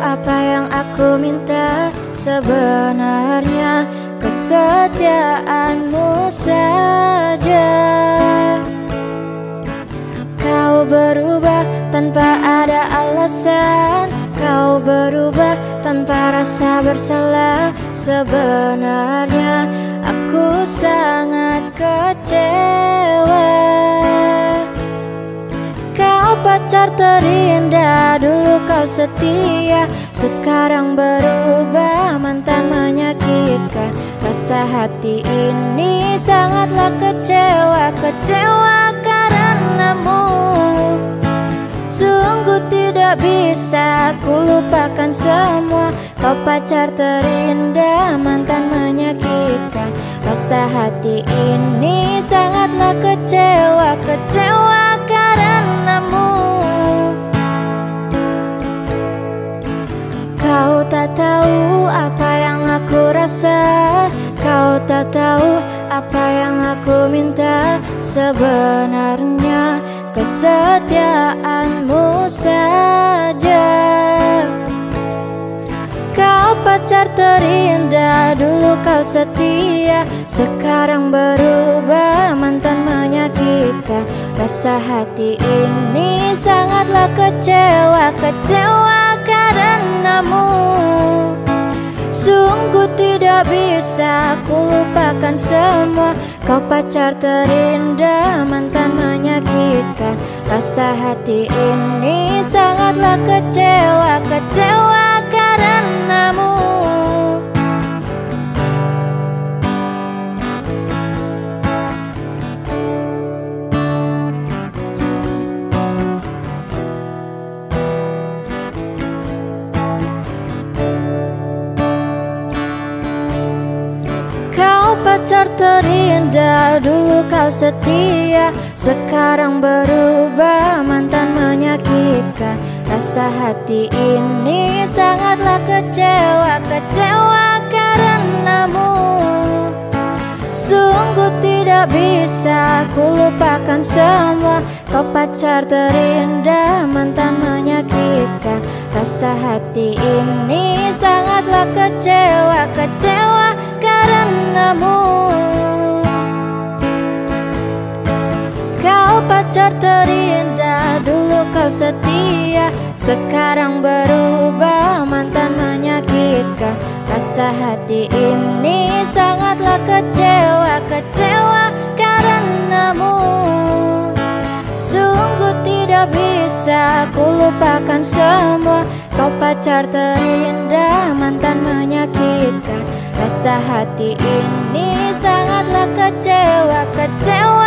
apa yang aku minta Sebenarnya. Kesetiaanmu saja. Kau berubah tanpa ada alasan. Kau berubah tanpa rasa bersalah Sebenarnya. Aku sangat kecewa. Kau pacar terindah setia. Sekarang berubah Mantan menyakitkan. Rasa hati ini sangatlah kecewa Kecewa karenamu. Sungguh tidak bisa Ku lupakan semua. Kau pacar terindah Mantan menyakitkan. Rasa hati ini sangatlah kecewa Kecewa tak tahu apa yang aku minta. Sebenarnya kesetiaanmu saja. Kau pacar terindah Dulu kau setia. Sekarang berubah Mantan menyakitkan. Rasa hati ini sangatlah kecewa Kecewa karenamu Sungguh tidak bisa ku lupakan semua. Kau pacar terindah mantan menyakitkan. Rasa hati ini sangatlah kecewa Kecewa Pacar terindah Dulu kau setia. Sekarang berubah Mantan menyakitkan. Rasa hati ini Sangatlah kecewa Kecewa karenamu. Sungguh tidak bisa Ku lupakan semua. Kau pacar terindah Mantan menyakitkan. Rasa hati ini Sangatlah kecewa Kecewa karenamu Kau pacar terindah Dulu kau setia Sekarang berubah Mantan menyakitkan. Rasa hati ini Sangatlah kecewa Kecewa karenamu Sungguh tidak bisa Ku lupakan semua Kau pacar terindah hati ini sangatlah kecewa Kecewa